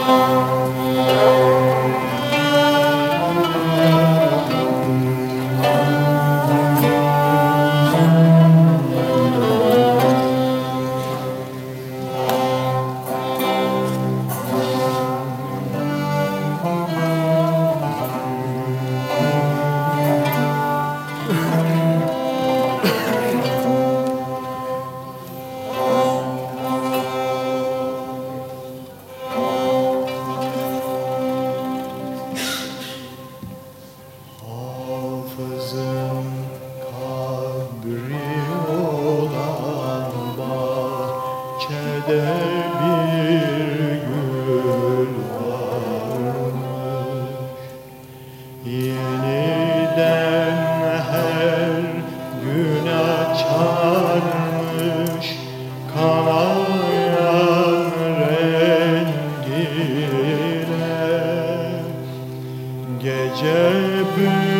Música Hafızın kabri olan bahçede bir gül varmış. Yeniden her gün açarmış. Kanayan rengine Gece bülbül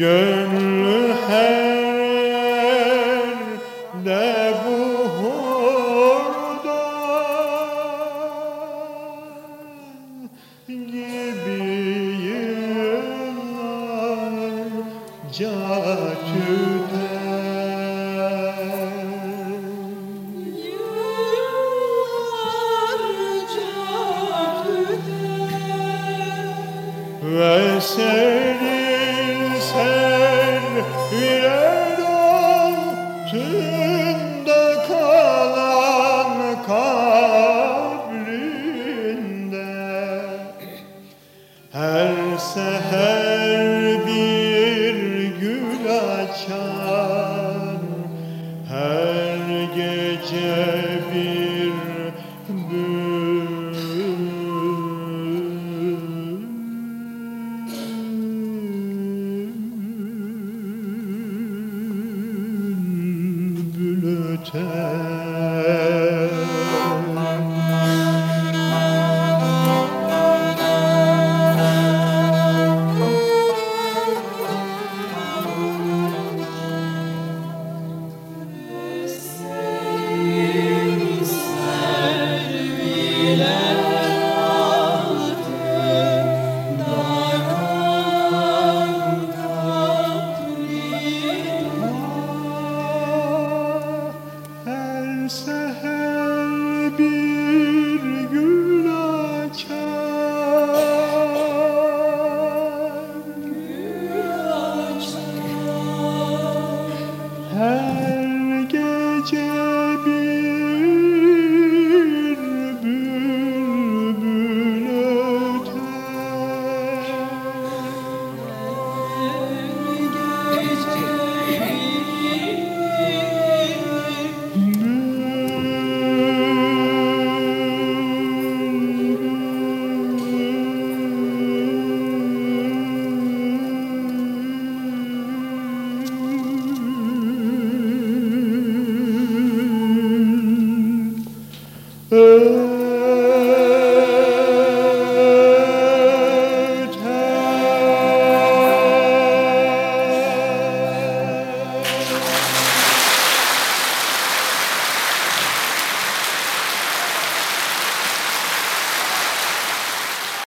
Gönlü her de bu hurda gibi yıllarca tüter. Ve senin Yeah. return. her.